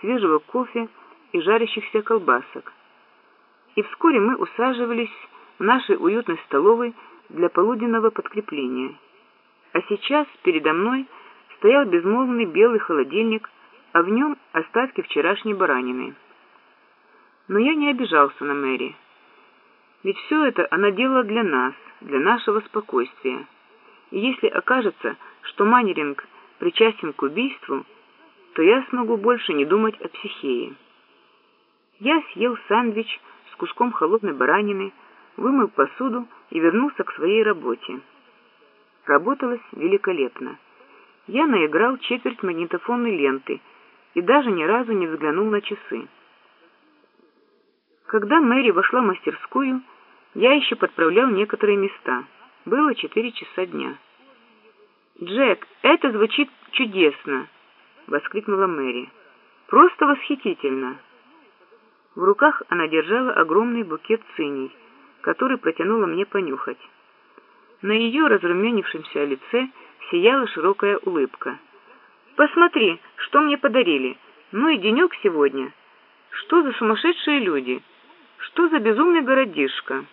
свежего кофе и жарящихся колбасок. И вскоре мы усаживались в нашей уютной столовой для полуденного подкрепления. А сейчас передо мной стоял безмолвный белый холодильник, а в нем остатки вчерашней баранины. Но я не обижался на Мэри. Ведь все это она делала для нас, для нашего спокойствия. И если окажется, что Маннеринг причастен к убийству, то я смогу больше не думать о психее. Я съел сэндвич с куском холодной баранины, вымыл посуду и вернулся к своей работе. Работалось великолепно. Я наиграл четверть магнитофонной ленты и даже ни разу не взглянул на часы. Когда Мэри вошла в мастерскую, я еще подправлял некоторые места. Было четыре часа дня. «Джек, это звучит чудесно!» — воскликнула Мэри. «Просто восхитительно!» В руках она держала огромный букет циней, который протянула мне понюхать. На ее разрумянившемся лице сияла широкая улыбка. «Посмотри, что мне подарили! Ну и денек сегодня! Что за сумасшедшие люди!» Что за безумный городишко?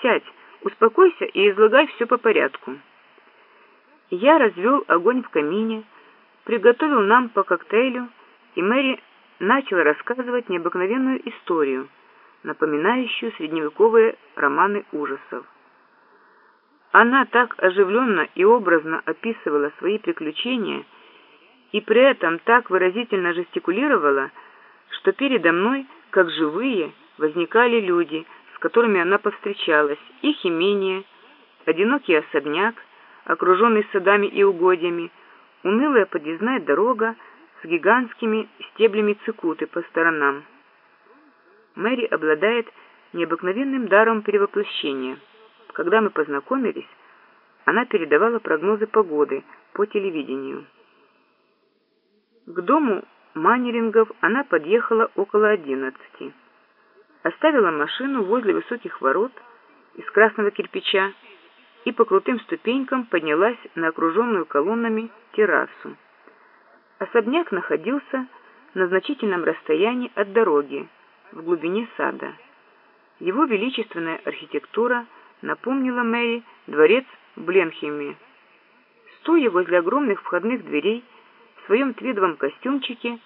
Сядь, успокойся и излагай все по порядку. Я развел огонь в камине, приготовил нам по коктейлю, и Мэри начала рассказывать необыкновенную историю, напоминающую средневековые романы ужасов. Она так оживленно и образно описывала свои приключения и при этом так выразительно жестикулировала, что передо мной, как живые, возникали люди, с которыми она повстречалась, их имение, одинокий особняк, окруженный садами и угодьями, унылая подъездная дорога с гигантскими стеблями цикуты по сторонам. Мэри обладает необыкновенным даром перевоплощения. Когда мы познакомились, она передавала прогнозы погоды по телевидению. К дому Маннерингов она подъехала около одиннадцати оставила машину возле высоких ворот из красного кирпича и по крутым ступенькам поднялась на окруженную колоннами террасу. Особняк находился на значительном расстоянии от дороги, в глубине сада. Его величественная архитектура напомнила Мэри дворец в Бленхеме. Стоя возле огромных входных дверей в своем твидовом костюмчике,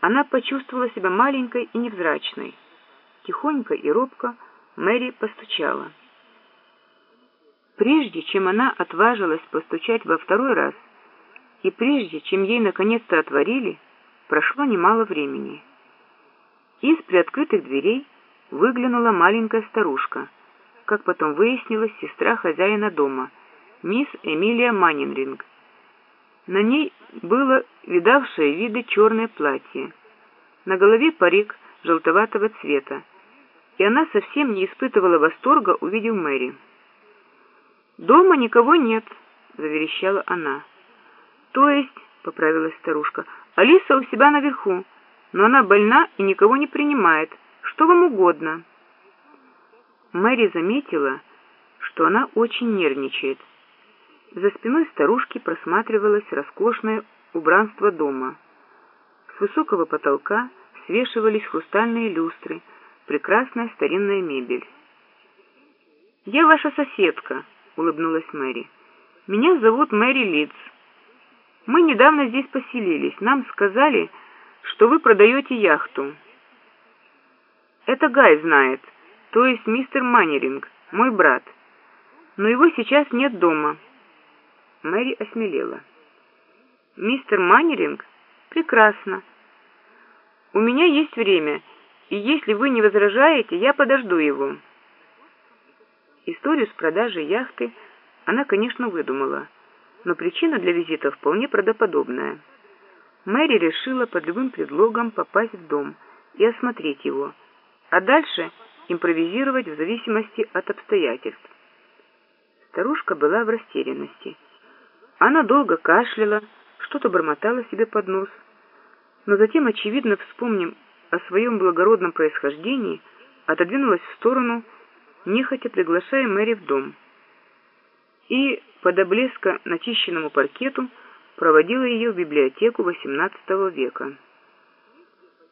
она почувствовала себя маленькой и невзрачной. Тихонько и робко Мэри постучала. Прежде чем она отважилась постучать во второй раз, и прежде чем ей наконец-то отворили, прошло немало времени. Из приоткрытых дверей выглянула маленькая старушка, как потом выяснилось, сестра хозяина дома, мисс Эмилия Маннинринг. На ней было видавшее виды черное платье. На голове парик желтоватого цвета, и она совсем не испытывала восторга, увидев Мэри. «Дома никого нет», — заверещала она. «То есть», — поправилась старушка, — «Алиса у себя наверху, но она больна и никого не принимает. Что вам угодно?» Мэри заметила, что она очень нервничает. За спиной старушки просматривалось роскошное убранство дома. С высокого потолка свешивались хрустальные люстры, прекрасная старинная мебель. «Я ваша соседка», — улыбнулась Мэри. «Меня зовут Мэри Лидс. Мы недавно здесь поселились. Нам сказали, что вы продаете яхту». «Это Гай знает, то есть мистер Маннеринг, мой брат. Но его сейчас нет дома». Мэри осмелела. «Мистер Маннеринг? Прекрасно. У меня есть время, и если вы не возражаете, я подожду его». Историю с продажей яхты она, конечно, выдумала, но причина для визита вполне правдоподобная. Мэри решила под любым предлогом попасть в дом и осмотреть его, а дальше импровизировать в зависимости от обстоятельств. Старушка была в растерянности. Она долго кашляла, что-то бормотала себе под нос, но затем, очевидно, вспомнив о своем благородном происхождении, отодвинулась в сторону, нехотя приглашая Мэри в дом. И, под облеско начищенному паркету, проводила ее в библиотеку XVIII века.